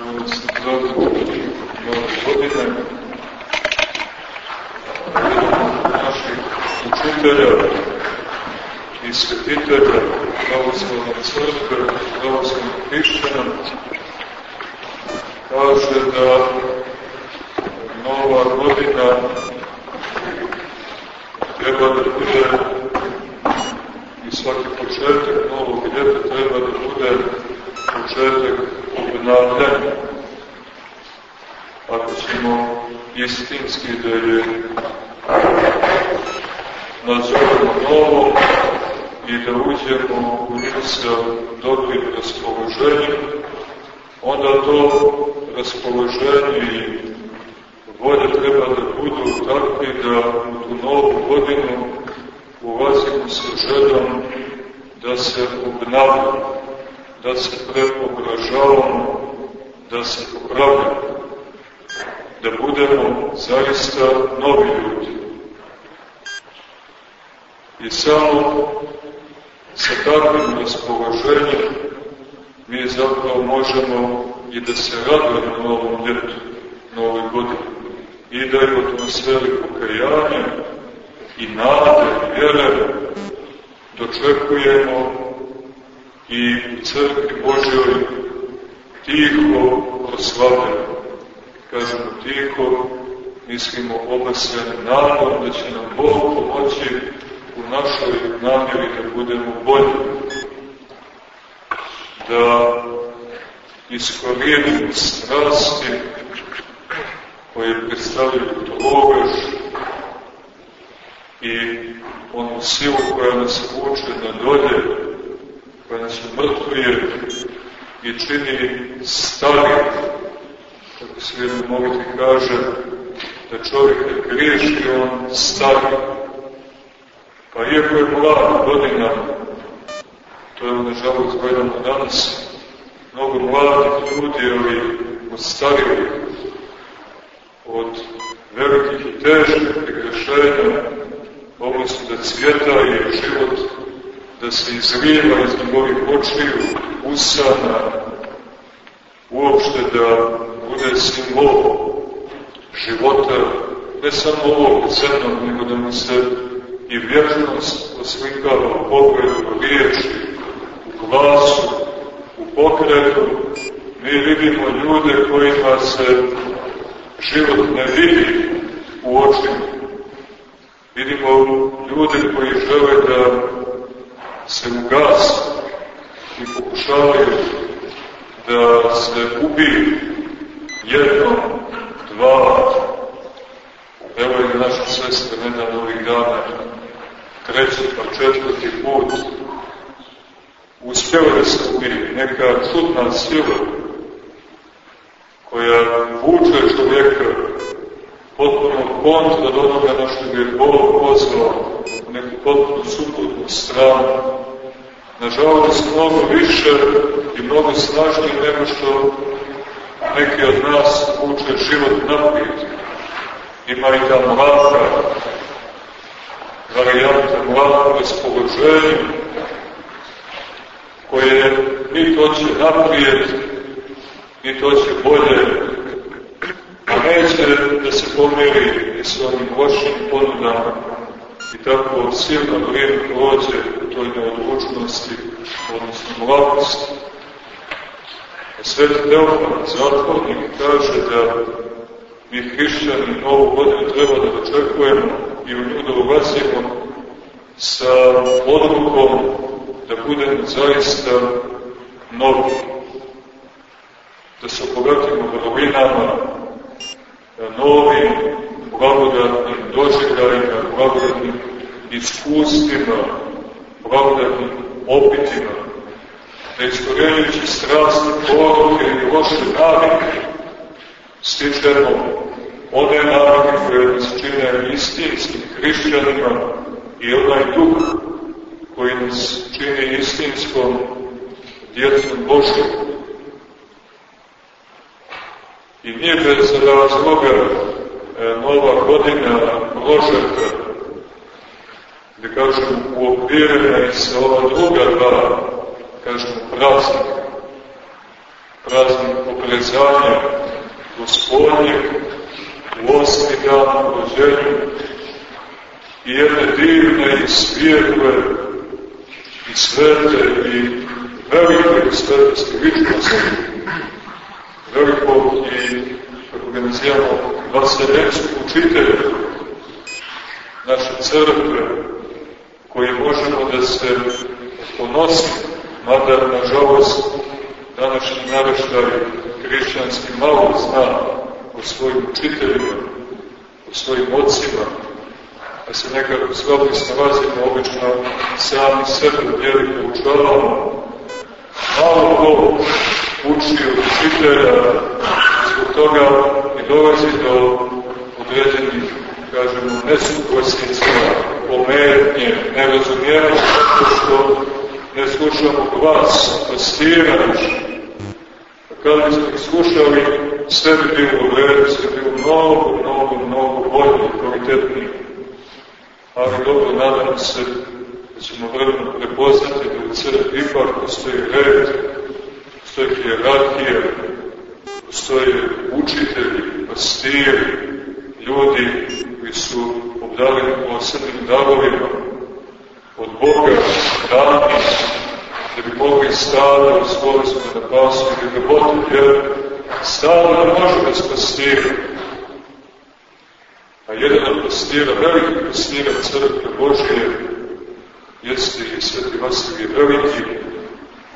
na univerzitetu mnogo godine naših učitelja i svetitelja pravoslavne crkve, pravoslavnih hrišćana, kaže da nova godina treba da bude i svaki početak novog ljeta treba da bude naklenja. Ako ćemo istinski da je nazovemo novo i da uđemo u nju sa dobrim raspoloženjem, onda to raspoloženje i volje treba da budu takvi da u tu novu godinu ulazimo sa željom da se obnavljamo da se preobražavamo, da se popravljamo, da budemo zaista novi ljudi. I samo sa takvim raspoloženjem mi zapravo možemo i da se radujemo novom ljetu, novoj godini i da je u atmosferi pokajanja i nade, vjere dočekujemo i u crkvi Božjoj tiho proslavljamo. Kažemo tiho, mislimo obasljene nadom da će nam Bog pomoći u našoj namjeri da budemo bolji. Da iskorijenimo strasti koje predstavljaju tolovež i onu silu koja nas vuče na dolje koja nas umrtvuje i čini stari, Kako se jedno ti kaže, da čovjek ne griješi, on stari. Pa iako je mlad godina, to je nažalost gledamo danas, mnogo mladih ljudi, ali od starijih, od velikih i teških pregrešenja, ovo su da cvjeta i život da se izriva iz njegovih da očiju, usana, uopšte da bude simbol života, ne samo ovog zemnog, nego da mu se i vječnost oslikava u pogledu, u riječi, u glasu, u pokretu. Mi vidimo ljude kojima se život ne vidi u očima. Vidimo ljude koji žele da se ugase i pokušavaju da se ubiju jedno, dva, evo je naša sestra Nenad ovih dana, treći pa četvrti put, uspjela da se ubije neka čudna sila koja vuče čovjeka potpuno kontra od onoga na što ga je Bog pozvao, u neku potpuno suprotnu stranu. Nažalost, da mnogo više i mnogo snažnije nego što neki od nas uče život naprijed. Ima i ta mlaka, varijanta mlaka raspoloženja, koje ni to će naprijed, ni to će bolje neće da se pomiri i sa onim lošim ponudama i tako silno vrijeme prođe u toj neodlučnosti, odnosno mladosti. A sveti Teofan, zatvornik, kaže da mi hrišćani novu godinu treba da očekujemo i u nju ulazimo sa odlukom da budemo zaista novi, da se obogatimo vrlinama, novim blagodatnim doživljajima, da blagodatnim iskustvima, blagodatnim opitima, da iskorjenjujući strasne poruke i loše navike, stičemo one navike koje nas čine istinskim hrišćanima i onaj duh koji nas čini istinskom djecom Božijom I bliže da se da razloga e, nova godina Ložeka, da gde kažem uokvirena i sa ova druga dva, kažem praznik, praznik poprezanja gospodnjeg u osmi dan rođenju i jedne divne i svijetle i svete i velike svetosti ličnosti velikog i kako ga nazivamo vaseljenskog učitelja naše crkve koji možemo da se ponosimo mada nažalost današnji naraštaj hrišćanski malo zna o svojim učiteljima, o svojim ocima, da se nekako slabo snalazimo obično sami sebe vjeri poučavamo. Malo ko uči od učitelja, zbog toga i dolazi do određenih, kažemo, nesuglasica, pometnje, nerazumijevanja, zato što ne slušamo glas pastira Kada bismo ih slušali, sve bi bilo u redu, sve bi bilo mnogo, mnogo, mnogo bolje i kvalitetnije. Ali dobro, nadam se da ćemo vrlo prepoznati da u crkvi ipak postoji red, postoji hijerarhija, postoje učitelji, pastiri, ljudi koji su obdavljeni posebnim darovima, od Boga dani, da bi mogli stado svoje svoje na pasu i da ga bote, jer stado ne može bez pastira. A jedan od pastira, veliki pastira crkve Božije, jeste i sveti Vasilije veliki,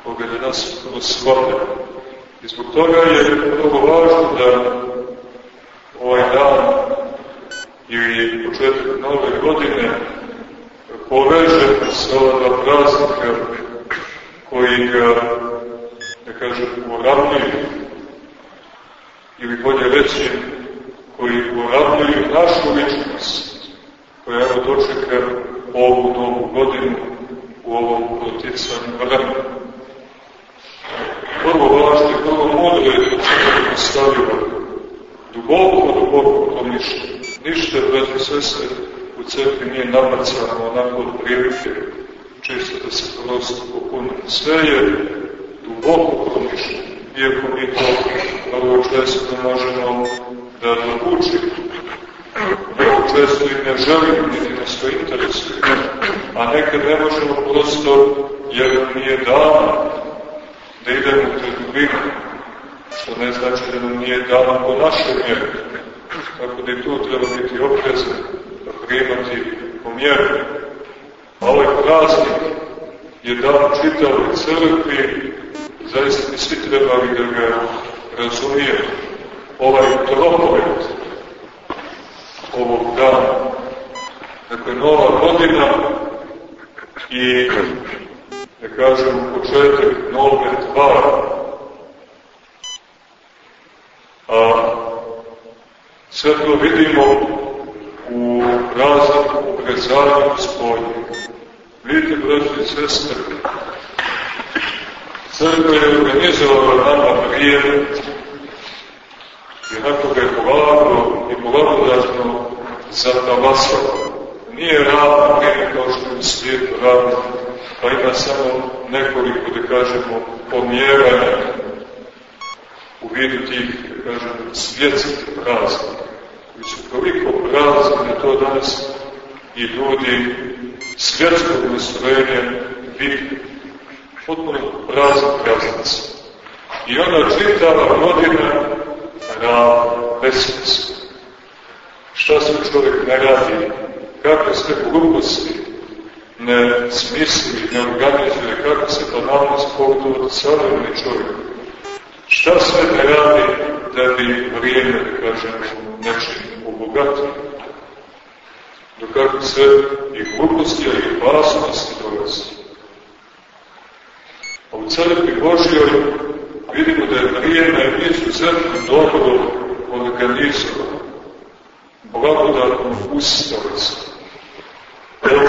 koga je nas. I zbog toga je mnogo važno da ovaj dan ili početak nove godine povežete sa ova dva praznika koji ga, da kažem, uravnjuju, ili bolje reći, koji uravnjuju našu ličnost, koja evo dočeka ovu novu godinu u ovom proticanju vremena. Prvo važno i prvo se postavilo duboko, duboko promišljeno. Ništa, braći sestre, u crkvi nije namacano onako od prilike, čisto da se prosto popuni. Sve je duboko promišljeno, iako mi to vrlo često možemo da dokučimo. Vrlo često i ne želimo, niti nas to interesuje. A nekad ne možemo prosto, jer nam nije dano da idemo u trgovinu, što ne znači da nam nije dano po našoj mjeri. Tako da i tu treba biti oprezan primati po mjeru. A ovaj praznik je dan čitavoj crkvi, zaista bi svi trebali da ga razumije. Ovaj tropovet ovog dana, dakle nova godina i da kažem početak nove tvari. A sve to vidimo u razliku u prezanju gospodinu. Vidite, braći i sestre, crkva je organizovala nama vrijeme i nakon ga je polagano i blagodatno zatalasala. Nije ravno vrijeme kao što je u svijetu pa ima samo nekoliko, da kažemo, pomjeranja u vidu tih, da kažemo, svjetskih praznika koji su toliko prazni da to danas i ljudi svjetskog nastrojenja vidi. Potpuno prazan praznic. I ona čitava godina na besmislu. Šta se čovjek ne radi, kakve ste gluposti ne smisli, ne organizuje, kako se banalnost pogotovo od savremeni čovjek. Šta sve ne radi da bi vrijeme, da kažemo, nečim obogatio. Do kako se i gluposti, a i opasnosti dolazi. A u crkvi Božjoj vidimo da je vrijeme izuzetno dobro organizovano, blagodatno ustalica. Evo,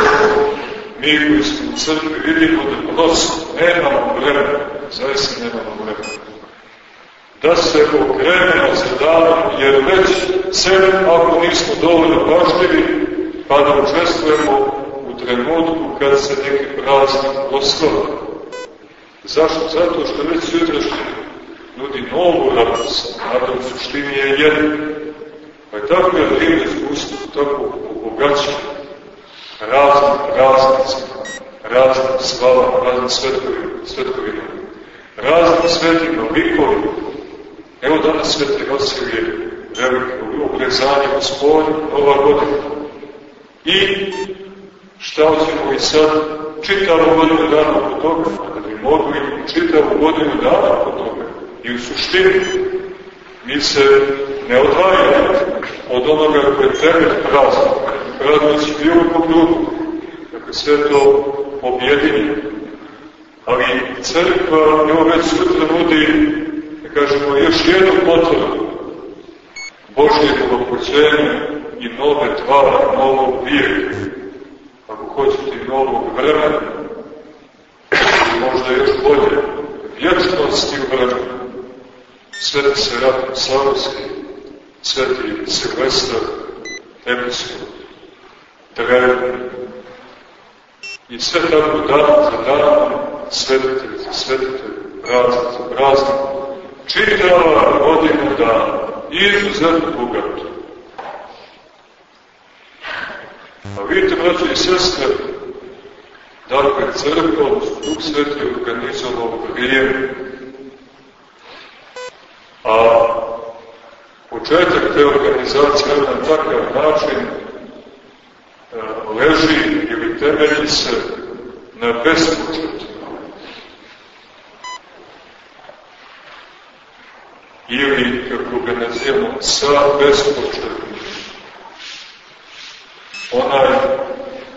mi koji smo u crkvi vidimo da prosto nemamo vremena, zaista nemamo vremena da se okrenemo za danom, jer već sve, ako nismo dovoljno pažljivi, pa da učestvujemo u trenutku kad se neki praznik proslava. Zašto? Zato što već sutrašnji ljudi novu radost. Nada u suštini je jedna. Pa je tako je vrijeme iskustvo, tako obogaćeno raznim praznicima, raznim slavama, raznim svetkovima, raznim svetima, likovima. Evo danas sveti Vasilije, veliko obrezanje gospodine, ova godina. I šta ćemo i sad čitavu godinu dana oko toga, da bi mogli čitavu godinu dana oko toga. I u suštini mi se ne odvajamo od onoga koje je temelj praznika. Praznici bilo kog drugog. Dakle, sve to objedinje. Ali crkva, evo već sutra nudi, da kažemo, još jednu potrebu Božje oproćenja i nove tvari, novog vijeka, ako hoćete i novog vremena, možda još bolje, vječnosti u vremenu. Sveti Serafim Savovski, Sveti Silvestar, Episkop, Drevni, i sve tako dan za dan, svetitelj za svetitelj, praznik za praznik, čitava godina dana, izuzetno bogato. A vidite, braći i sestre, dakle, crkva, Duh Sveti organizovao vrijeme, a početak te organizacije na takav način e, leži ili temelji se na bespočetu. Ili, kako ga nazivamo, sa bespočetnim. Onaj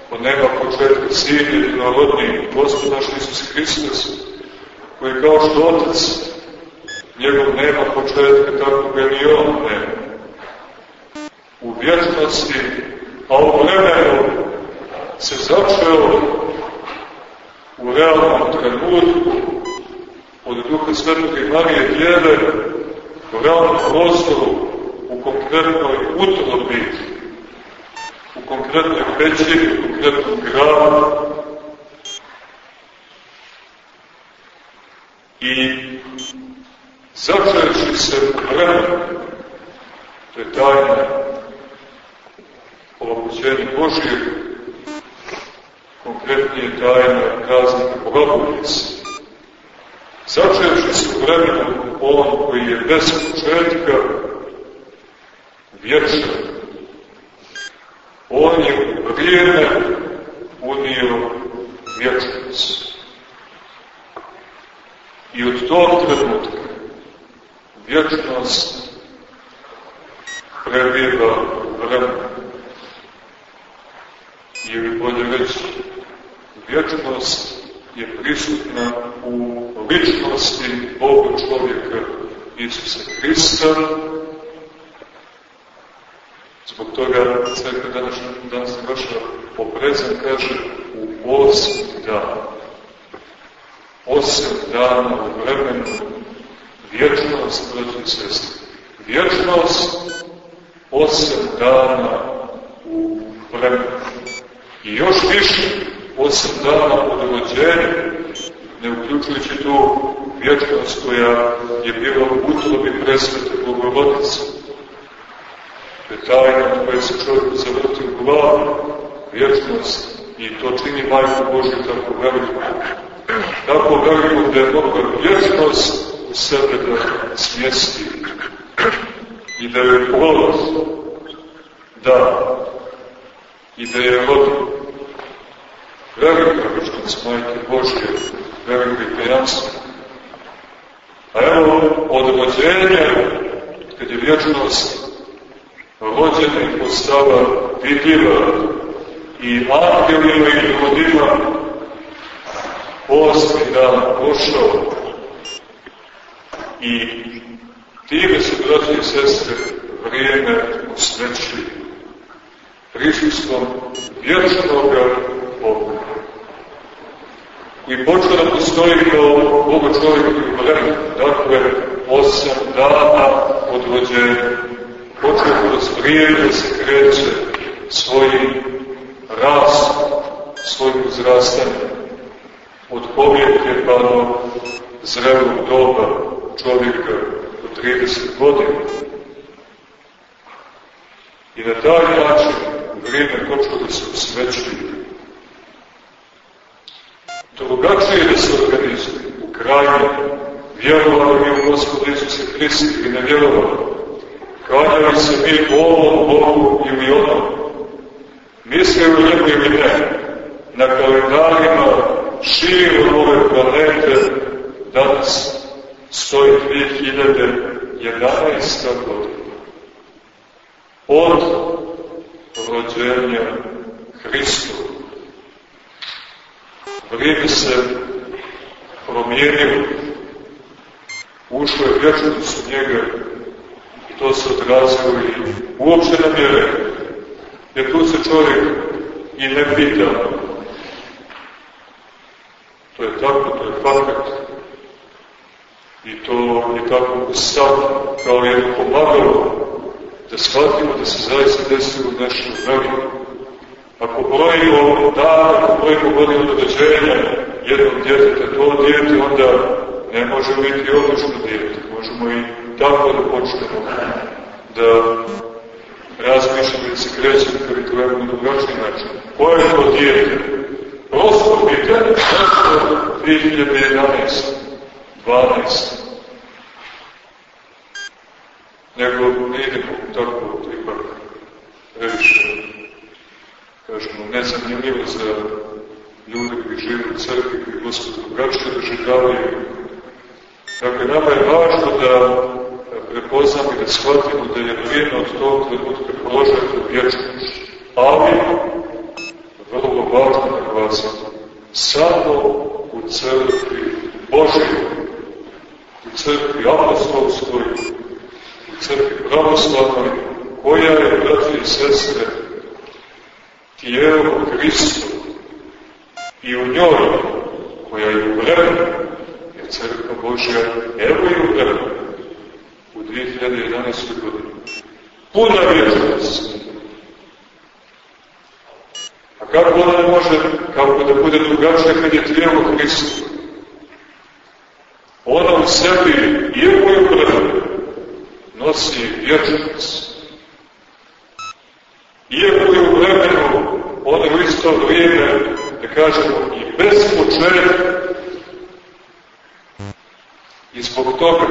ko nema početka sin jedinorodni Gospod naš Isus Hristos, koji kao što Otac njegov nema početka, tako ga ni on nema. U vječnosti, a u vremenu se začeo u realnom trenutku od Duha Svetog i Marije Djeve u realnom prostoru, u konkretnoj utrobi, u konkretnoj pećini, u konkretnom gradu. I začeši se vremena, to je tajna ovokućenja Božije, konkretnije tajna praznika Bogobolice. Začeši se vremena on koji je bez početka vječan. On je vrijeme unio vječnost. I od tog trenutka vječnost prebiva vremena. Ili bolje reći, vječnost je prisutna u ličnosti Boga čovjeka Isusa Hrista. Zbog toga crkva danas, danas završava poprezan, kaže, u osam dana. Osam dana u vremenu vječnost, braći i sestri. Vječnost osam dana u vremenu. I još više osam dana od rođenja, ne uključujući tu vječnost koja je bila u presvete Bogorodice. To je tajna koja se čovjek zavrti u glavu, vječnost, i to čini Majku Božju tako veliku. Tako veliku da je mogla vječnost sebe da smjesti i da je plod da i da je rodi velika vječnost Majke Božje, veliko i. A evo, od rođenja, kad je vječnost rođena i postala vidljiva i angelima i ljudima, osmi dan pošao i time se, braći i sestre, vrijeme usrećuje prisustvom vječnoga Boga. I počeo da postoji kao Boga čovjek u vremenu, dakle, osam dana od rođenja. Počeo kroz vrijeme da se kreće svojim rast, svojim uzrastanjem, od povijeke pa do zrelog doba čovjeka 30 godina. I na taj način vrijeme počeo da se usvećuje. Drugačije da se organizuje, u krajnje, vjerovali mi u Gospodu Isusa Hrista ili ne vjerovali, klanjali se mi ovom Bogu ili onom, mislili u njegu ili ne, na kalendarima širom ove planete danas stoji 2011. godina. Od rođenja Hristova. Vrijeme se promijenilo. Ušlo je vječnost u njega i to se odrazilo i uopšte nam je rekao. Jer tu se čovjek i ne pita. To je tako, to je fakat. I to je tako stav kao jedno pomagalo da shvatimo da se zaista desilo nešto veliko. Ako brojimo dan, ako brojimo godinu događenja jednog djeteta, to djete onda ne može biti obično djete. Možemo i tako da počnemo da razmišljamo i da se krećemo kada to imamo na drugačiji način. Koje je to djete? Prosto pitanje, zašto 2011, 12, nego ne idemo tako ipak previše, kažemo, nezanimljivo za ljude koji žive u crkvi, koji gospodu drugačije doživljavaju. Dakle, nama je važno da prepoznamo i da shvatimo da je vrijeme od tog trenutka položati u vječnost. Ali, vrlo važno da vas samo u crkvi Božoj, u crkvi apostolskoj, crkvi pravoslavnoj, koja je, braći i sestre, tijelo Hristo i u njoj, koja je u vremenu, je crkva Božja, evo i u vremenu, u 2011. godini. Puna vječnost. A kako ona može, kako da bude drugačija kad je tijelo Hristo? Ona u sebi, iako je vremenu, nosi vječnost. Iako je u vremenu, ono u isto vrijeme, da kažemo, i bez početka, i zbog toga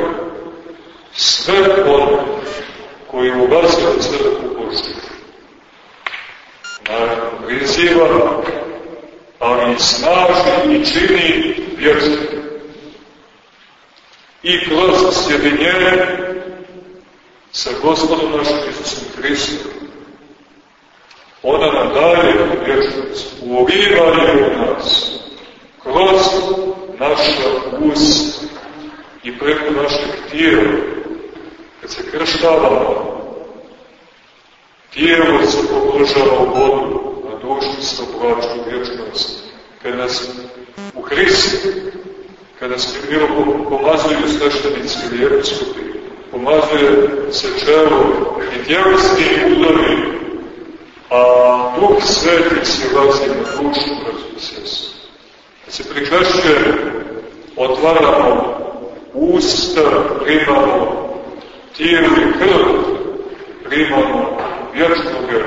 sve ono koji ulazi u crkvu Božju, naravno, priziva, ali i snaži i čini vječno. I kroz sjedinjenje sa gospodom našim Isusom Hristom. Ona nam daje vječnost, uliva je u nas, kroz naša usta i preko našeg tijela. Kad se krštavamo, tijelo se pogložava u vodu, a dušu se oblaču vječnost. Kad nas u Hristu, kada nas primilo pomazuju sveštenici ili episkopi, pomazuje se čelo i tjelesni udovi, a Duh Sveti se lazi na dušu kroz sjesu. Kad se prikrešće, otvaramo usta, primamo tijelu i krv, primamo vječnoga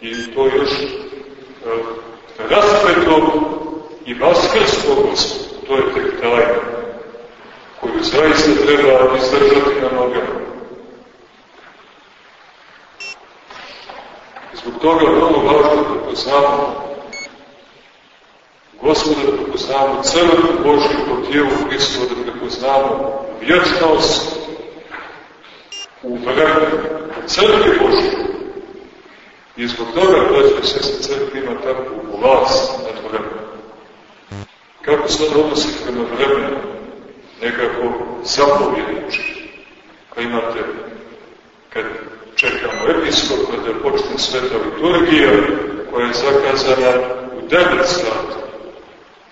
i to još uh, raspetog i vaskrskog to je tek tajna koju zaista treba izdržati na nogama. I zbog toga je vrlo važno da poznamo Gospoda, da prepoznamo crkvu Božju po tijelu Hristova, da prepoznamo vječnost u vremenu, u crkvi Božju. I zbog toga, braći se sestri, crkva ima takvu vlast nad vremenom. Kako se odnosi prema vremenu? nekako zapovjednički. Kad imate, kad čekamo episkopa da počne sveta liturgija, koja je zakazana u 9 sati,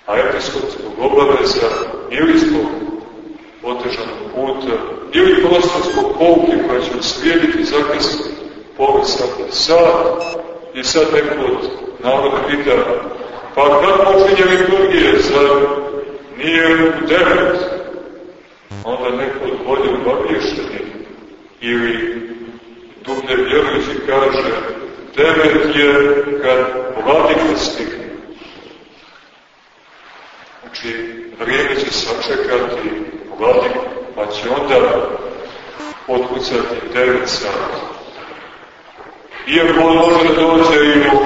a episkop zbog obaveza ili zbog otežanog puta, ili prosto zbog pouke koja će uslijediti zakazati pola sata sat, i sad neko od naroda pita, pa kad počinje liturgije, za nije u devet, onda neko od bolje obavješteni ili dublje vjerujući kaže devet je kad vladika stigne. Znači, vrijeme će sačekati vladik, pa će onda otkucati devet sati. Iako može da dođe i u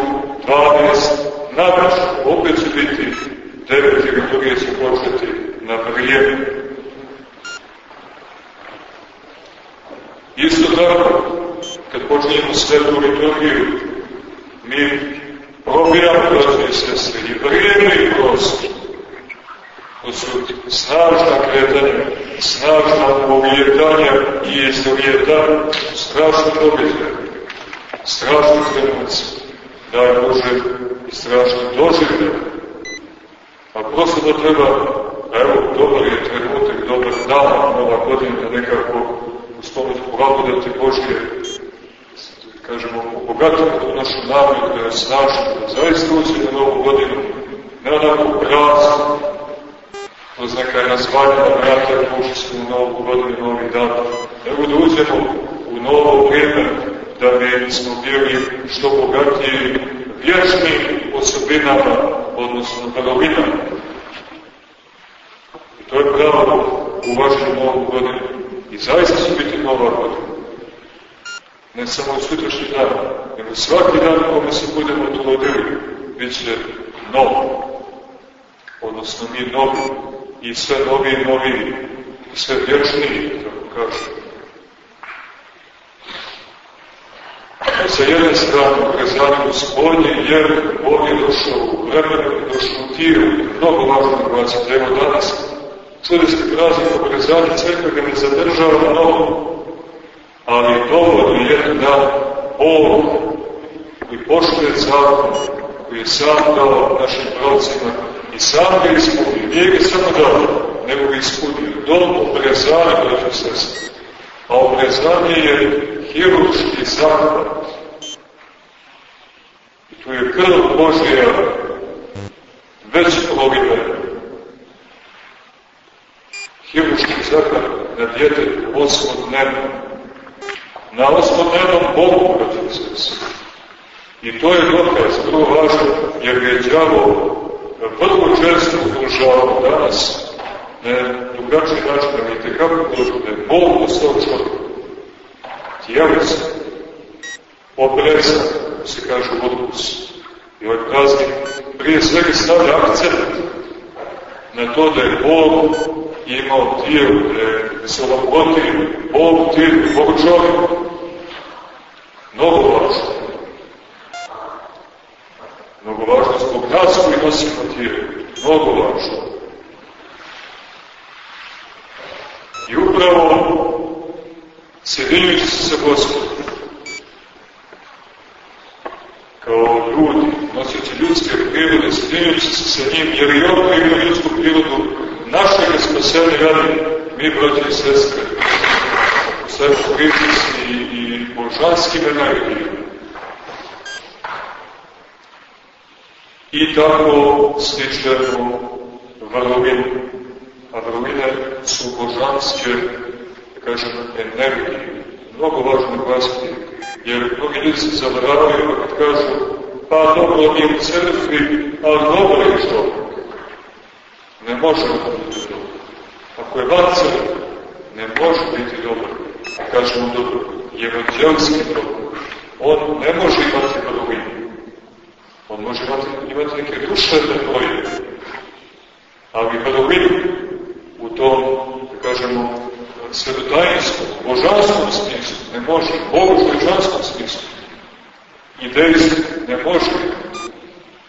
12 navrš, opet će biti devet druge će početi na vrijeme. Isto tako, kad počinjemo svetu liturgiju, mi probijamo, braće i sestre, i vrijeme i prostor. To su snažna kretanja, snažna uvjetanja i izvjetanja, strašno događaje, strašno trenuci, daj Bože i strašno doživlje. A prosto da treba, evo, dobar je trenutak, dobar dan, nova godina, nekako uz pomoć blagodati Božje, kažemo, obogatimo tu našu namjeru, da je snažno, da zaista uđe na novu godinu, ne onako prazno, kroz neka nazvanja da vrata ušli smo u novu godinu, novi dan, nego da uđemo u novo vrijeme, da bi smo bili što bogatiji vječnim osobinama, odnosno pravovinama. I to je pravo uvažiti novu godinu. I zaista će biti nova godina. Ne samo u sutrašnji dan, nego svaki dan kome se budemo trudili, bit će novo. Odnosno mi novi. I sve novi i novi. I sve vječniji, tako kažu. Sa jedne strane ukazanje gospodnje, jer Bog je došao u vremenu, došao u tiru, mnogo važno vas evo danas, čuli ste praznik ukazanje, crkva ga ne zadržava mnogo, ali dovoljno je da Bog koji poštuje zakon, koji je sam dao našim pravcima i sam ga ispunio, nije ga samo dao, nego ga ispunio. Dom obrezanja, braćo sestri, a obrezanje je hiruški zahvat. I tu je krv Božija već prolivena. Hiruški zahvat na djetetu osmodnevno. Na osmodnevnom Bogu, braćo sestri. I to je dokaz, vrlo važno, jer je djavo vrlo često ugrožavao danas, ne drugačiji način, da vidite kako ugrožava, da je Bog postao čovjek. Tijelica, obreza, se kaže odkus. I ovaj praznik prije svega stavlja akcent na to da je Bog imao tijelo, da je se olakotio, Bog tijelo, Bog čovjek. Mnogo važno. Mnogo važno zbog nas koji nosimo tijelo. Mnogo važno. I upravo sjedinjujući se sa Gospodom, kao ljudi, nosioći ljudske prirode, sjedinjujući se sa njim, jer i on ima ljudsku prirodu našeg spasenja radi, mi, braći i sestre, u sebi i, božanskim energijama. I tako stičemo vrlovine. A su božanske, da kažem, energije. Mnogo važno glasiti, jer mnogi ljudi se zavaravaju kad kažu pa dobro je u crkvi, ali dobro je što. Ne može biti dobro. Ako je van crkve, ne može biti dobro. Kažemo dobro, evanđelski dobro. On ne može imati vrlovine. On može imati, imati neke duševne broje, ali padovinu u tom, da kažemo, svetotajinskom, božanskom smislu, ne može, bogožličanskom smislu, i dejstvu, ne može.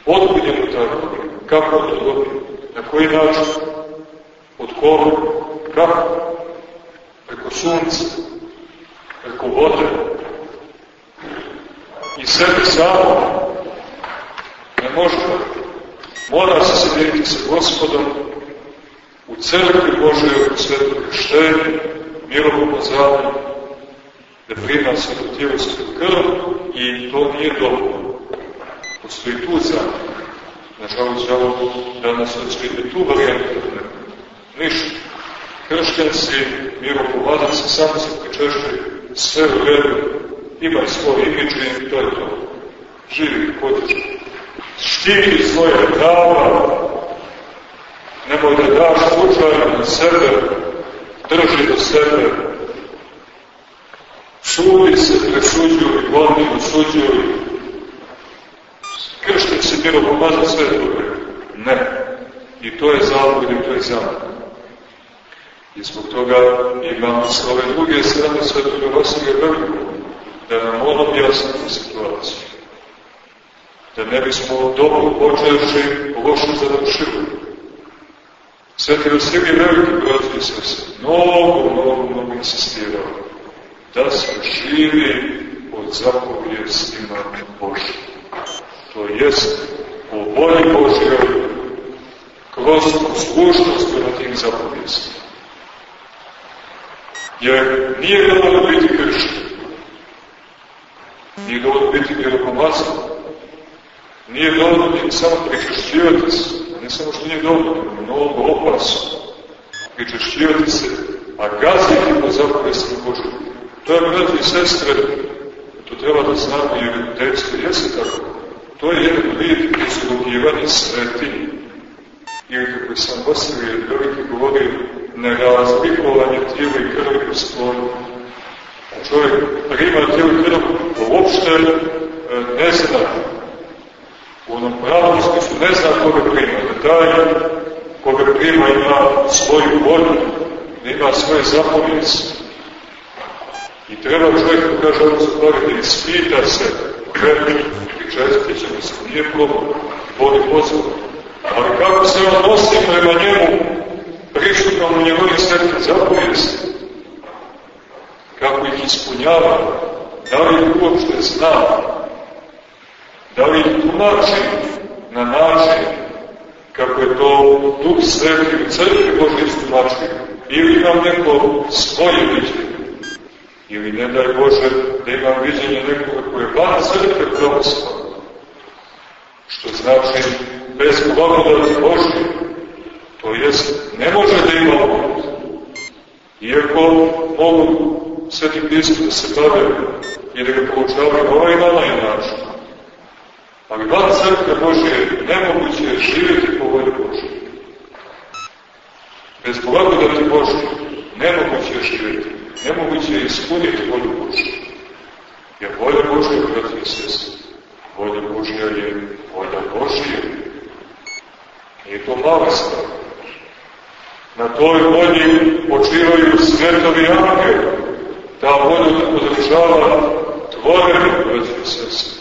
Otkud je mu tako? Kako to dobije? Na koji način? Od koga? Kako? Preko sunca, preko vode, i sebe samo, Ne može. Mora se sjediti sa gospodom crkvi Božoj u svetu krštenju, miropomazanju, da prima svetu krv i to nije dobro. Postoji tu zakon. Nažalost, žalo da nas očekite tu varijantu. Ništa. Kršćan si, miropomadan si, samo se pričešće, sve u redu, imaj svoj imidž i to je to. Živi, hoćeš. Štiti svoje prava, nemoj da daš slučajno na sebe, drži do sebe, sudi se, presuđuj, vodi, osuđuj, kršten se bilo pomaza sve dobro. Ne. I to je zavod i to je zavod. I zbog toga imamo sa ove druge strane Svetoga Vasilija Velikog, da nam on objasni tu situaciju. Da ne bismo dobro počeši lošo završili. Sveti Vasilij Veliki, braći i sese, mnogo, mnogo, mnogo insistirao da se živi od zapovjestima Božih. To jest po volji Božjoj kroz slušnost prema tim zapovjestima. Jer nije dovoljno biti kršćan. Nije dovoljno biti vjerokomazan. Nije dovoljno biti samo pričešćivati se. Ne samo što dovoljno, nego mnogo opasno. Pričešćivati se, a gaziti po zapovjestima Božje. To je, brati i sestre, to treba da znamo, jer tekstu jeste tako. To je jedan vid izrugivanja svetinja ili kako sam Vasilije veliki govorio, nerazlikovanje tijela i krvi u stvoru. Čovjek prima tijelo i krv, uopšte e, ne zna, u onom pravom smislu ne zna koga prima, da taj koga prima ima svoju volju, da ima svoje zapovjedce. I treba čovjek, kaže ono zatvoriti, da ispita se, krvi i čestiti ćemo se, nije problem, voli pozvati. Ali kako se on nosi prema njemu, prišutno mu njegovim svetim zapovijesti, kako ih ispunjava, da li uopšte zna, da li tumači na način kako je to Duh Sveti u crkvi Bože istumačio, ili imam neko svoje viđenje, ili ne daj Bože da imam viđenje nekoga koje je van crkve pravoslavno, što znači bez blagodati Božje, to jest ne može da ima blagodat. Iako mogu sveti pismu da se bave i da ga poučavaju ovaj i na ovaj način. Ali van crkve Božje nemoguće je živjeti po volju Božje. Bez blagodati Božje nemoguće je živjeti, nemoguće je ispuniti volju Božje. Jer volja Božja, brati i sestri, volja Božja je volja Božja. Nije to mala stvar. Na toj volji počivaju svetovi angeli. Ta volja podržava tvorenu, braći i sestri.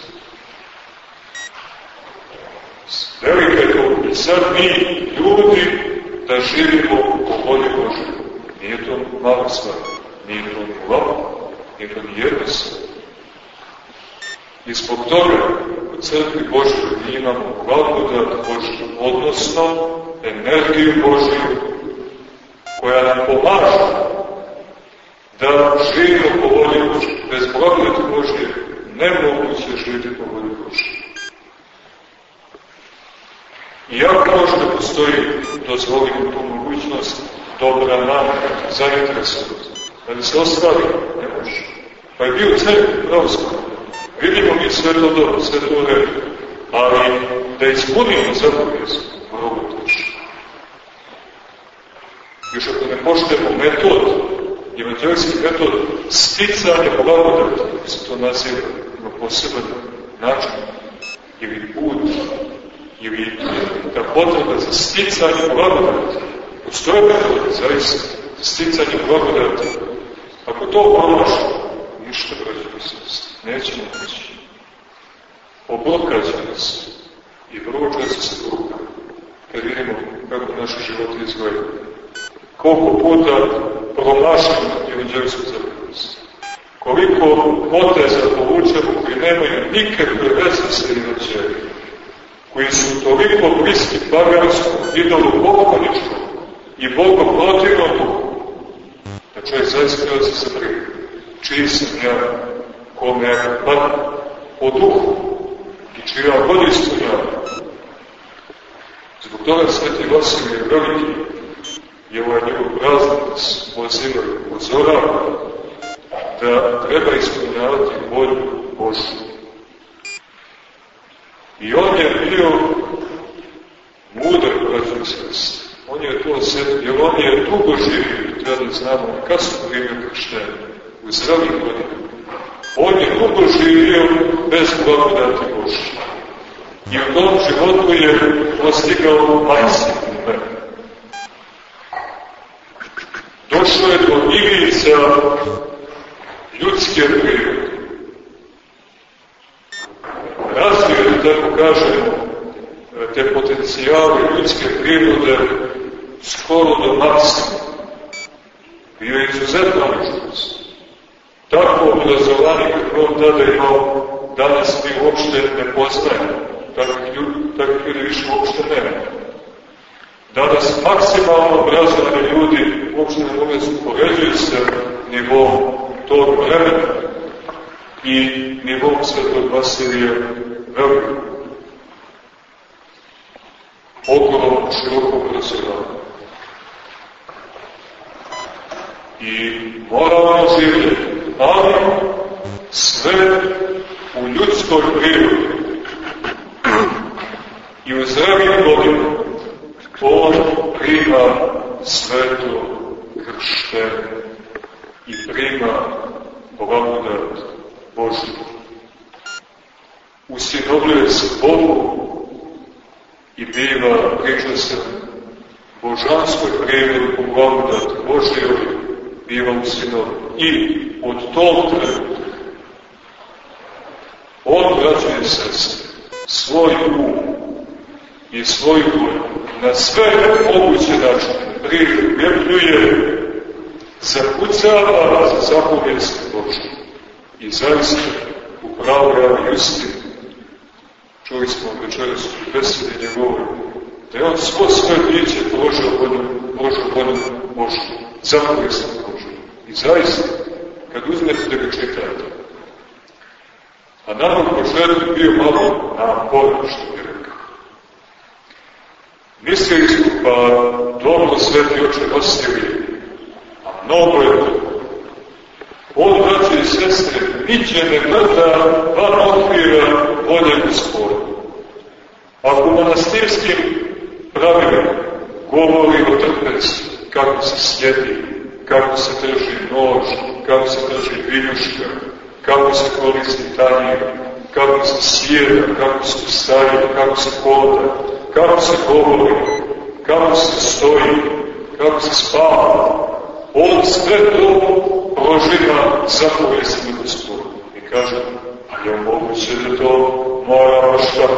Velika je to. I sad mi, ljudi, da živimo po volji Bože. Nije to mala stvar. Nije to ni lako. Nije to ni jedna. I zbog toga u crkvi Božoj mi imamo blagodat Božju, odnosno energiju Božju koja nam pomaže da živimo po volji Božje. Bez blagodati Božje nemoguće živjeti po volji Božje. Iako može da postoji, dozvolimo tu mogućnost, dobra nama, zainteresovanost, da bi se ostvari, ne može. Pa je bio crkvi pravoslavno Vidimo mi sve to dobro, sve to redu, ali da ispunimo zapovijest, mnogo teže. Još ako ne poštemo metod, evanđelski metod sticanja blagodati, se to naziva na poseban način, ili put, ili ta potreba za sticanje blagodati. Postoje metod, zaista, za sticanje blagodati. Ako to promašamo, ništa, braći i sestri nećemo moći. Oblokaće nas i vrlo često se bruka kad vidimo kako naše živote izgleda. Koliko puta promašamo evanđelsku zapovest. Koliko poteza povučemo koji nemaju nikakve veze sa evanđeljom. Koji su toliko bliski paganskom, idolu pokloničkom i Bogom protivnom da čovjek zaista se zabrije. Čiji sam ja kome pada po duhu i čija god ispunjava. Zbog toga sveti Vasilij je veliki i ovaj njegov praznik nas poziva i da treba ispunjavati volju Božju. I on je bio mudar, braćo sestri. On je to sve, jer on je dugo živio, treba da znamo, kad su vrijeme krštenja, u zdravim godinama. On je dugo živio bez blagodati Božje. I u tom životu je postigao maksimum. Došlo je do ivica ljudske prirode. Razvio je, tako kažemo, te potencijale ljudske prirode skoro do maksimuma. Bio je izuzetno ličnost. Takvo obrazovanje kako on tada imao, danas mi uopšte ne poznajemo. Takvih ljudi, takvih ljudi više uopšte nema. Danas maksimalno obrazovani ljudi uopšte ne mogu se poređuju sa nivom tog vremena i nivom svetog Vasilija Velikog. Ogromno široko obrazovanje. I moralno življenje, ali sve u ljudskoj prirodi i u zdravim godinama on prima sveto krštenje i prima blagodat Božju. Usinovljuje se Bogu i biva, priča se, božanskoj primjeru u blagodat Božjoj biva usinovljen. I od tog trenutka on, braće i svoj um i svoju volju na sve moguće načine priljubljuje zakucava za zapovijest Božje. I zaista u pravu pravi istinu čuli smo večeras u besedi njegove, da je on svo svoje biće položio volju, Božu volju Božu, zapovijest Božu. I zaista, kad uzmete da ga čitate, a nama u početku bio malo naporan, što bi rekao. Mislili smo, pa dobro sveti oče Vasilije, mnogo je to. On, braće i sestre, niće ne gleda van okvira volje gospoda. Ako monastirskim pravilima govori o trpeci, kako se sjedi, kako se drži nož, kako se drži viljuška, kako se koristi tanjir, kako se sjeda, kako se staje, kako se hoda, kako se govori, kako se stoji, kako se spava, On sve to proživa zapovjestima gospoda. I kaže, a je moguće da to mora šta?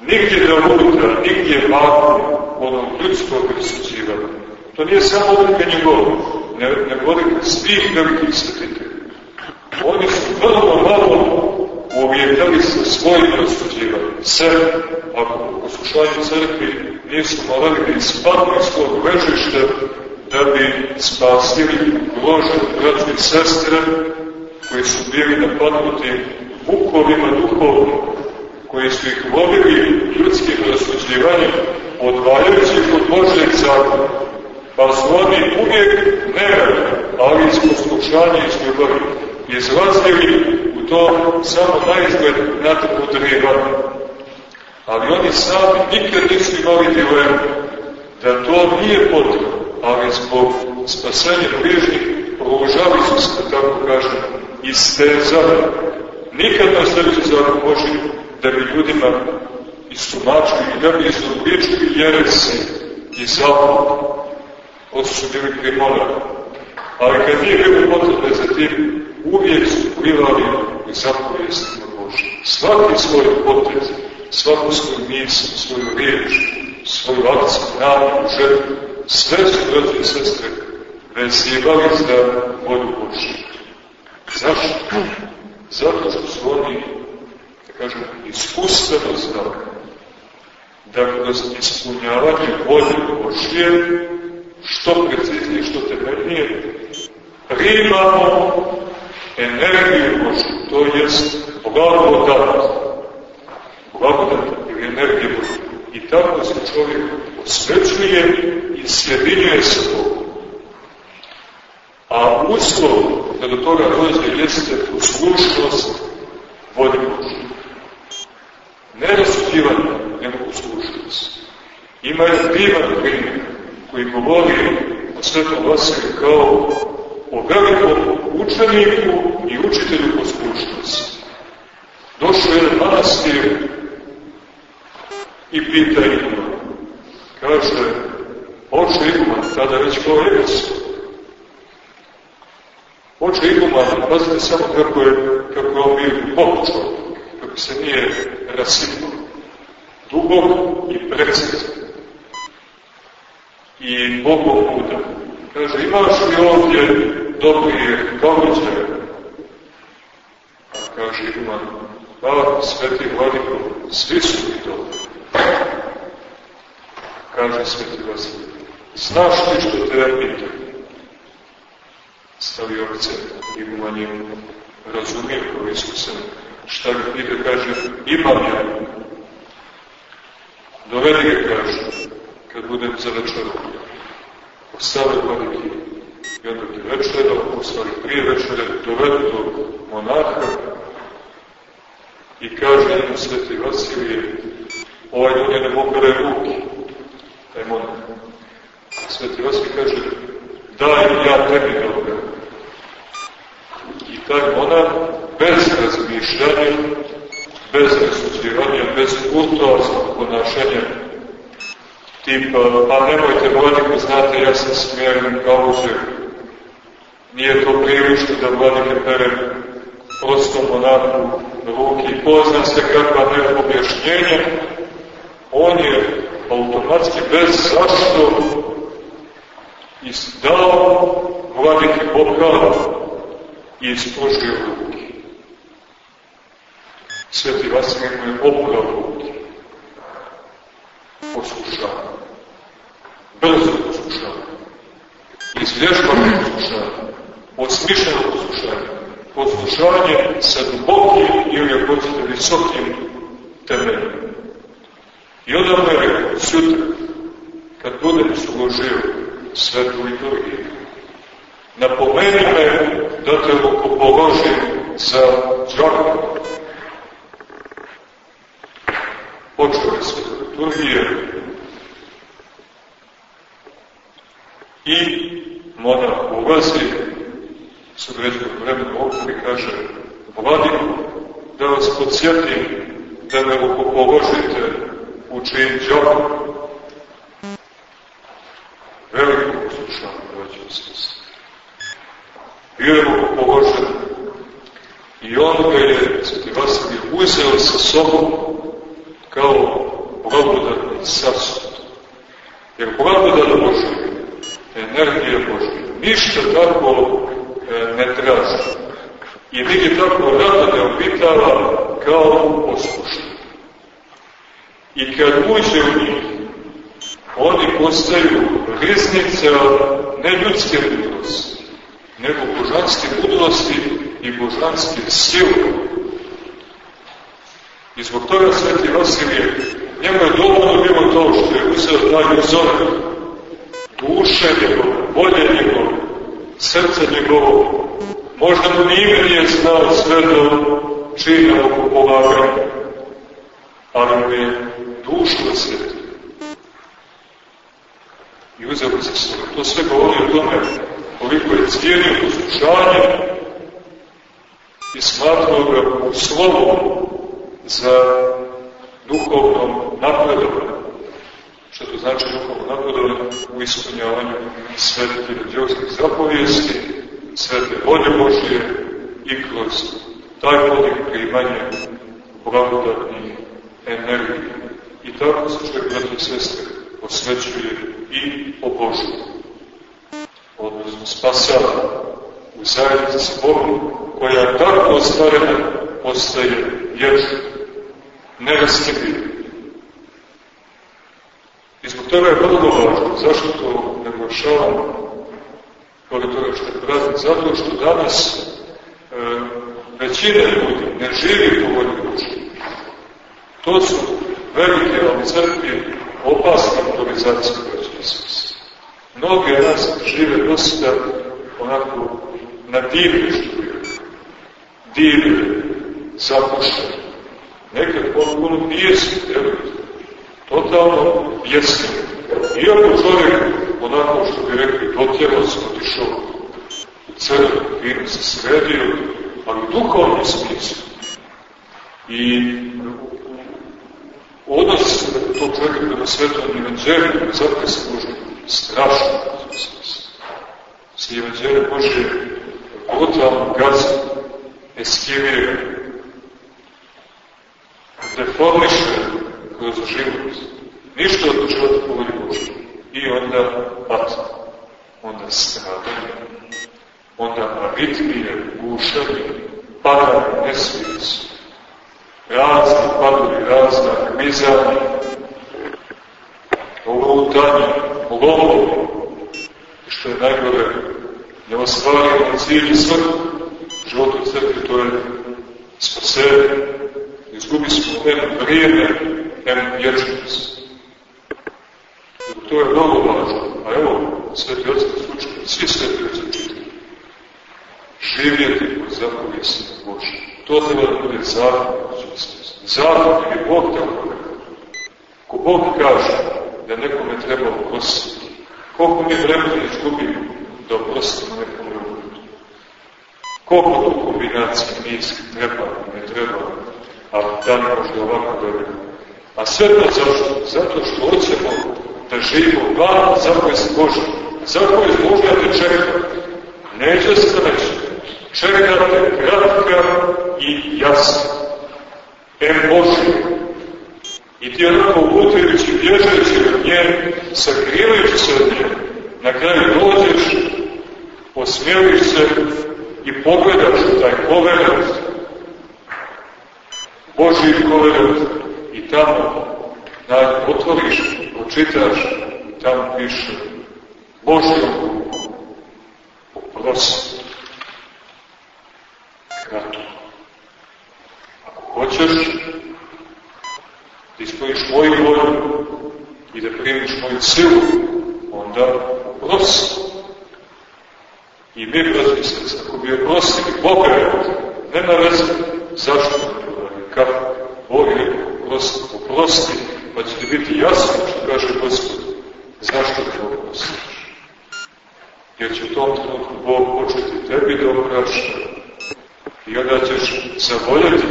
Nigdje da luta, nigdje vakuum onog ljudskog rasuđivanja. To nije samo odlika njegova, ne, ne odlika svih velikih svetitelja. Oni su vrlo malo uvjetali sa svojim rasuđivanjem. Sebe, ako u poslušanju crkvi nisu morali da ispadnu iz svog vežišta da bi spasili ugrožene braće i sestre koji su bili napadnuti bukovima duhovnim, koji su ih vodili ljudskim rasuđivanjem, odvajajući ih od Božeg zakona. Pa su oni uvijek nevjerni, ali iz poslušanja i iz ljubavi, izlazili u to samo naizgled nadmudrivanje. Ali oni sami nikad nisu imali dilemu da to nije potrebno ali zbog spasenja bližnjih položali su se, da tako kažem, istezali. Nikad ne ostaviti zakon Boži da bi ljudima istumačili i da bi izobličili jeresi i zapad. Ovo su bili krimonari. Ali kad nije bilo potrebe za tim, uvijek su plivali u zapovjestima Boži. Svaki svoj potez, svaku svoju misl, svoju riječ, svoju akciju, namu, žetvu, sve su braće i sestre vezivali za volju Božju. Zašto? Zato što su oni, da kažem, iskustveno znali da kroz ispunjavanje volje Božje, što preciznije, što temeljnije, primamo energiju Božju, to jest blagodat, blagodat ili energiju Božju. I tako se čovjek posvećuje i sjedinjuje se Bogom. A uslov da do toga dođe jeste poslušnost volje Božje. Ne razsutljivanje, nego poslušnost. Ima je divan primjer koji govori o svetom Vasilju kao o velikom učeniku i učitelju poslušnosti. Došao je manastir i pita Iguman. Kaže, oče Iguman, tada već kao Eves. Oče Iguman, pazite samo kako je, kako je on bio pokučan, kako se nije rasipao. Dubog i precizan. I Bogom muda. Kaže, imaš li ovdje dobri kaluđe? A kaže Iguman, pa sveti vladiko, svi su mi dobri kaže sveti Vasilij. Znaš ti što te ja pitam? Stavio akcent, iguman je razumio kao iskusan. Šta ga pita, kaže, imam ja. Dovedi ga, kaže, kad budem za večeru. Ostave veliki. I onda ti večera, ostali prije večere, dovedu do monaha i kaže njemu sveti Vasilije, ovaj ljudi ne pokore ruke taj monak. Sveti Vasilij kaže, daj ja tebi dobro. I taj monak, bez razmišljanja, bez rasuđivanja, bez kurtoaznog ponašanja, tipa, pa nemojte vladiko, znate, ja sam smjeren kao uzir. Nije to prilično da vladike pere prostom monaku ruki pozna se kakva ne objašnjenja, on je automatski bez zašto izdao vladike bokala i ispružio ruke. Sveti Vasilij mu je oprao ruke. Poslušao. Brzo poslušao. Izvježbano poslušao. Osmišljeno poslušanje. Poslušanje sa dubokim ili, ako hoćete, visokim temeljima. I onda mu je rekao, sutra, kad budem služio svetu liturgiju, napomeni me da te položim za džakom. Počeo je sveta liturgija i monah ulazi sa određenog vremena ovdje i kaže Vladiko, da vas podsjetim da me položite učin džavu. Veliko poslušanje, braći i sestri. Bio je položen i on ga je, sveti Vasilij, uzeo sa sobom kao blagodatni sasud. Jer blagodat Božja, energija Božja, ništa tako e, ne traži. I nigdje tako rada ne obitava kao poslušanje. I kad uđe u njih, oni postaju riznice ne ljudske mudrosti, nego božanske mudrosti i božanske sile. I zbog toga sveti Vasilije, njemu je dovoljno bilo to što je uzeo taj uzorak, duše njegove, volje njegove, srce njegovo, možda mu ni ime nije znao sve do čina oko polaganja, ali mu je dušu osvetio. I uzeo ga za svoje. To sve govori o tome koliko je cijenio poslušanje i smatrao ga uslovom za duhovno napredovanje. Što to znači duhovno napredovanje? U ispunjavanju svetih religijskih zapovijesti, svete volje Božije i kroz taj podnik primanja blagodatnih energije. I tako se čovjek, braći i sestre, osvećuje i obožuje. Odnosno, spasava u zajednici s Bogom, koja tako ostvarena postaje vječna, neraskidiva. I zbog toga je vrlo važno. Zašto to naglašavamo? Pored toga što je praznik, zato što danas e, većina ljudi ne živi po volju Božje. To su velike ali crkvi opasna improvizacija, braći Isus. Mnogi nas žive dosta onako na divlje, bi divlje, zapuštene. Nekad potpuno vjerujte. Totalno bijesni. Iako čovjek, onako što bi rekli, dotjelo se otišao u crkvu, fino se sredio, ali u duhovnom. I odnos tog čovjeka prema svetom evanđelju, zato se može strašno se evanđelje Bože brutalno gazi, eskivira, deformiše kroz život. Ništa od života povoli Bože. I onda patno, onda stradanje, onda aritmije, gušanje, padanje, nesvijecu, razna mizanja, lutanje, lovo, što je najgore, ne ostvarimo cilj svrhu, život u crkvi, to je spasenje, izgubi smo em vrijeme, em vječnost. To je mnogo važno, a evo, sveti oci slučaju, svi sveti oci čitaju. Živjeti po zapovijesti Bože. To treba da bude zakon, zakon je Bog tako Ko Bog kaže da nekome treba oprostiti, koliko mi vremena izgubimo da oprostimo nekome ugodu? Koliko tu kombinacije misli treba, ne treba, a da ne možda ovako dobro. A sve to zašto? Zato što hoćemo da živimo van zapovesti Bože. Zapovest Božja te čeka. Neće se reći. Čeka te kratka i jasna. Em Božja. I ti onako utajući, bježajući od nje, sakrivajući se od nje, na kraju dođeš, osmijeliš se i pogledaš taj poverat, Boži koverat i tamo na, otvoriš, očitaš, tamo piše Božjom rukom, oprosti. Kratko. Ako hoćeš, da ispojiš moju volju i da primiš moju silu, onda prosi. I mi, braći srca, ako bi oprostili Boga, nema veze zašto kako Bog je oprosti, oprosti, pa će ti biti jasno što kaže Gospod, zašto te oprostiš. Jer će u tom trenutku Bog početi tebi da oprašta i onda ćeš zavoljeti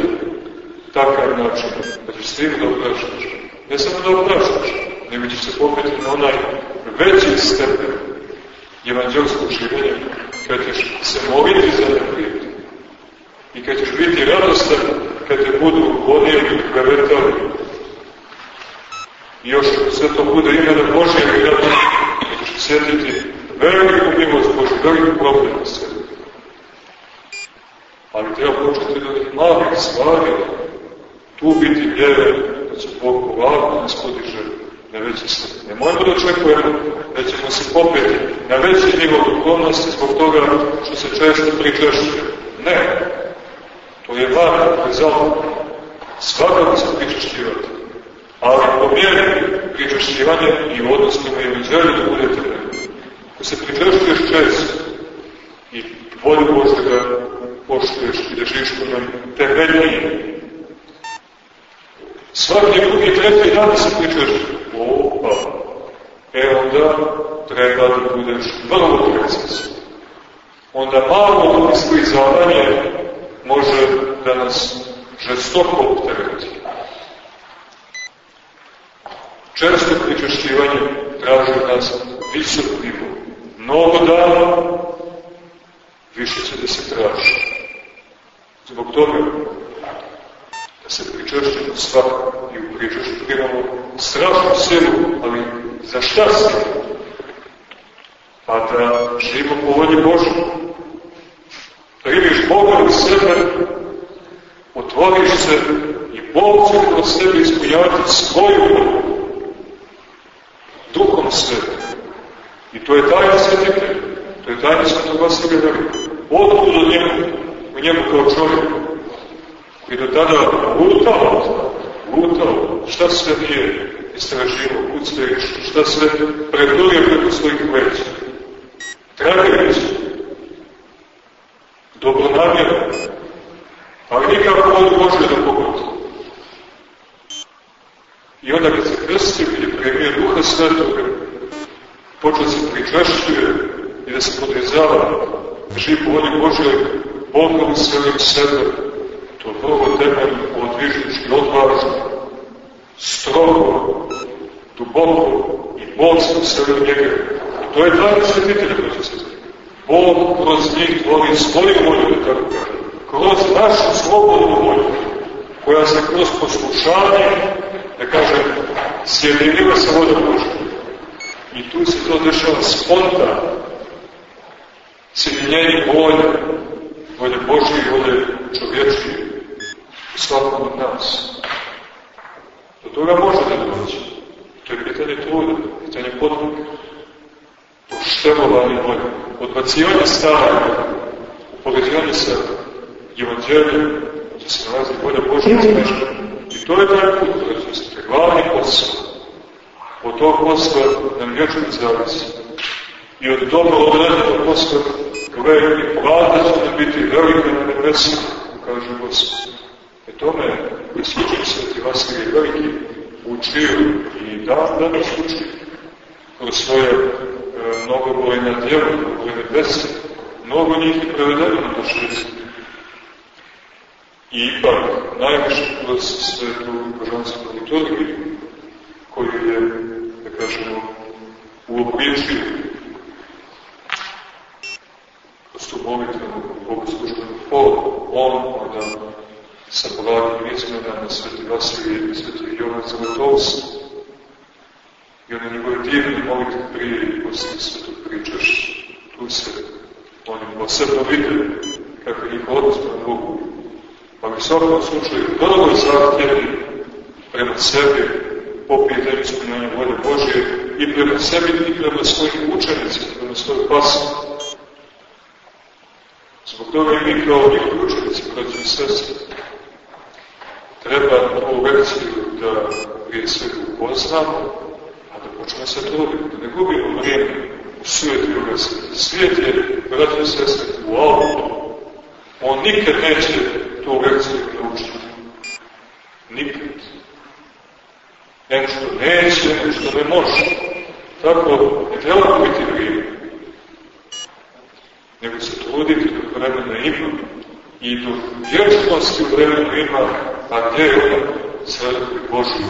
takav način, da ćeš svim da opraštaš. Ne samo da opraštaš, nego ćeš se popeti na onaj veći stepen evanđelskog življenja, kad ćeš se moliti za neprijatelj i kad ćeš biti radostan kad te budu vodili, gavetali. I još sve to bude imena Božje, vjerojatno ćeš sjetiti veliku milost Božju, veliku problem sve. Ali treba početi da onih malih stvari, tu biti vjeren, da će Bog ovako nas podiže na veći sve. Ne mojmo da očekujemo da ćemo se popeti na veći nivo duhovnosti zbog toga što se često pričešće. Ne, To je je zavod. Svakako se pričešćivati. Ali po mjeri pričešćivanja i u odnosu na evanđelju da budete vremeni. Ako se pričešćuješ često i volju Bože da poštuješ i da živiš po njom temeljnije. Svaki drugi, treći dan da se pričešćuješ. Opa! E onda treba da budeš vrlo precizan. Onda malo isklizavanje može da nas žestoko optereti. Često pričešćivanje traži nas visok nivo. Mnogo dana više će da se traži. Zbog toga da se pričešćujemo svakako i u pričešću primamo strašnu silu, ali za šta se? Pa da živimo po volji Božju, primiš Boga u sebe, otvoriš se i Bog će kroz tebe ispunjavati svoju duhom sveta. I to je tajna svetike, to je tajna svetog Vasilija Velika. Odkud do njemu, u njemu kao čovjek, koji do tada lutao, lutao, šta sve nije istraživo, kucajući, šta sve predurije preko svojih leća. Tragajući, dobronamjerno, ali nikako on može da pogodi. I onda kad se krstio, kad je Duha Svetoga, počeo se pričašćuje i da se podrezava živ volji Božoj, Bogom svelim sebe, to prvo temelj odvižnički odvažno, strogo, duboko i Bog se sve u njega. To je tajna svetitelja, braći se. Bog kroz njih tvori svoju volju, da tako kaže. Kroz našu slobodnu volju, koja se kroz poslušanje, da kažem, sjedinila sa voljom Božja. I tu se to dešava spontano. Sjedinjenje volje, volje Božje i volje čovječije u svakom od nas. Do toga može da doći. To je pitanje truda, pitanje potpuno. Poštevovanje volje, odbacivanje stara, upoređivanje sa evanđeljem, gdje se nalazi volja Božja uspešna. I to je taj put, da se glavni posao. Od tog posla nam vječan zavisi. I od dobro odredenog posla veliki plata će da biti velika na nebesima, kaže Gospod. E tome je slučaj Sveti Vasilij Veliki učio i dan danas uči kroz svoje e, mnogobrojne djela, mnogobrojne besede. Mnogo njih je prevedeno na naš I ipak, najviše kroz svetu božansku liturgiju, koju je, da kažemo, uobličio kroz tu molitvenu bogoslužbenu formu, on onda sa blagim izmenama Sveti Vasilije i Sveti Jovan Zlatovski. I one njegove divne molitve prije i posle svetog pričaš. Tu se oni posebno vide kako njih odnos prema Bogu. Ali u svakom slučaju vrlo zahtjevni prema sebi po pitanju ispunjanja volje Božje i prema sebi i prema svojim učenicima, prema svojoj pasmi. Zbog toga i mi kao njihovi učenici, braći i sestri, treba ovu lekciju da prije svega upoznamo, a da počnemo se truditi, da ne gubimo vrijeme u sujeti ovoga svijeta. Svijet je, braći i sestre, u auto. On nikad neće tu lekciju naučiti. Nikad. Nešto neće, nešto ne može. Tako, ne treba biti vrijeme. Nego se truditi dok vremena ima i do vječnosti u vremenu ima, a gdje je ona crkvi Božju?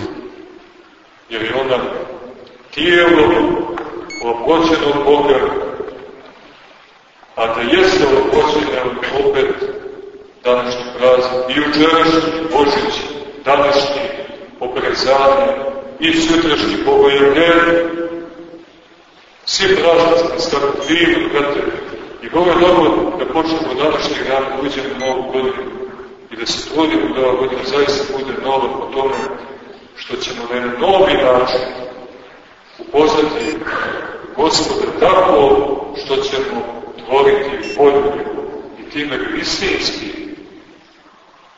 Jer je ona tijelo oploćeno Boga, a da jeste oploćeno opet današnji praznik i učerašnji Božić, današnji obrezanje i sutrašnji bogojevljenje, svi praznici nas tako I je dobro da počnemo današnji dan, da uđemo novu godinu i da se trudimo da ova godina zaista bude nova po tome što ćemo na jedan novi način upoznati Gospoda tako što ćemo tvoriti volju i time istinski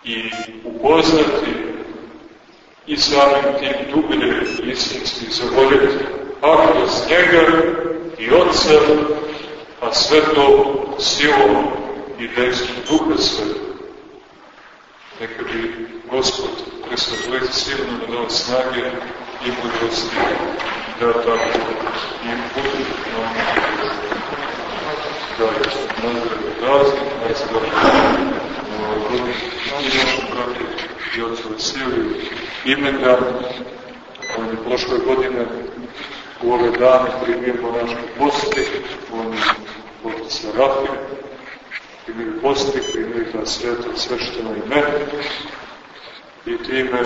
i upoznati i samim tim dublje istinski zavoljeti, a kroz njega i Otca a sve to silom i dejstvom Duha Sveta. Neka bi Gospod presvetlici silno da dao snage i mudrosti da tako i bude nam da je nazdrav praznik, nazdrav godin i našu bratu i ocu Vasiliju imendan. On je prošle godine u ove dane primijemo naše posti, on je od Serafim, primili posti, primili ta sveta sveštena imena i time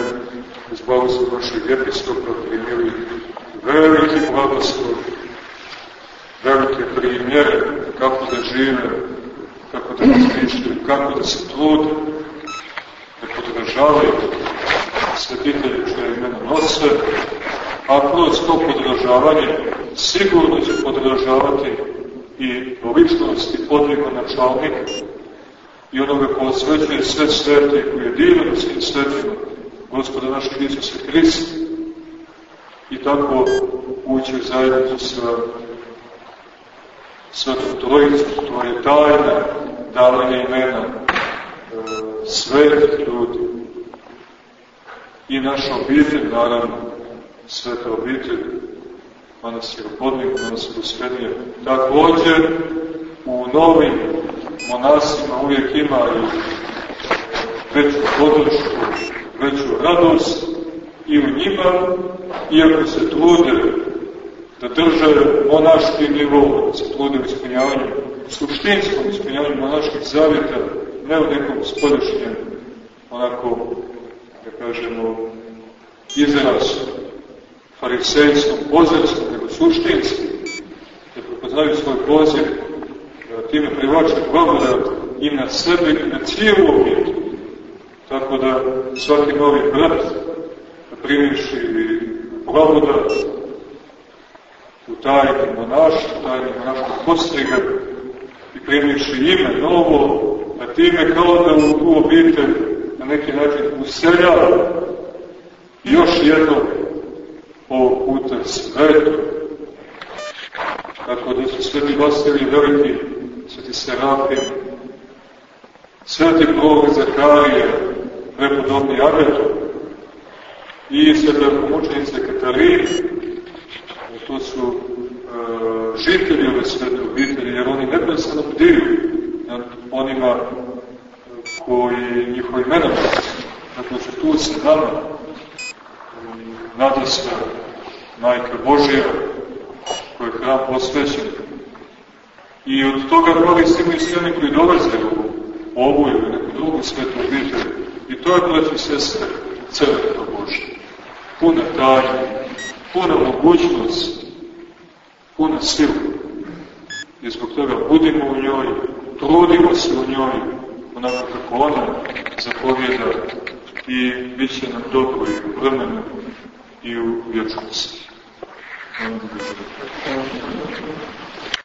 uz blagoslov našeg episkopa primili veliki blagoslov, velike primjere kako da žive, kako da razmišljaju, kako da se trude, da podržavaju svetitelje što je imena nose, a kroz to podržavanje sigurno će podržavati i ličnosti podvika načalnika i onoga ko osvećuje sve svete i koji je divan svim svetima, gospoda našeg Isusa Hrista. i tako ući u sa Svetom Trojicu, to je tajna davanja imena e, svetih ljudi i naša obitelj, naravno, sveta obitelj, manastir Podnik, manastir Usrednije. Također, u novim monasima uvijek ima i veću podršku, veću radost i u njima, iako se trude da drže monaški nivo, da se trude u ispunjavanju, suštinskom ispunjavanju monaških zavjeta, ne u nekom spolješnjem, onako, da kažemo, izraz farisejskom, pozivskom, nego suštinskom, da prepoznaju svoj poziv, da time privlače blagodat i na sebe i na cijelu objetu. Tako da svaki novi brat primivši blagodat tajni monaštva, tajni monaštva postriga i primivši ime novo, a time kao da u tu obitelj na neki način useljava još jedno ovog puta svetu. Tako da su sveti Vasilij veliki, sveti Serafim, sveti prorok Zakarije, prepodobni Abeto i sveta su uh, žitelji ove svete obitelji, jer oni neprestano bdiju nad onima koji njihovi imena dakle tu sa nama nadasva Majka Božija koji je hram posvećen. I od toga koristimo i sve oni koji dolaze u ovu ili neku drugu svetu obitelj. I to je, braći sestre, crkva Božja. Puna tajna, puna mogućnost, puna sila. I zbog toga budimo u njoj, trudimo se u njoj, onako kako ona zapovjeda i bit će nam dobro i u vremenu i u vječnosti. Amen.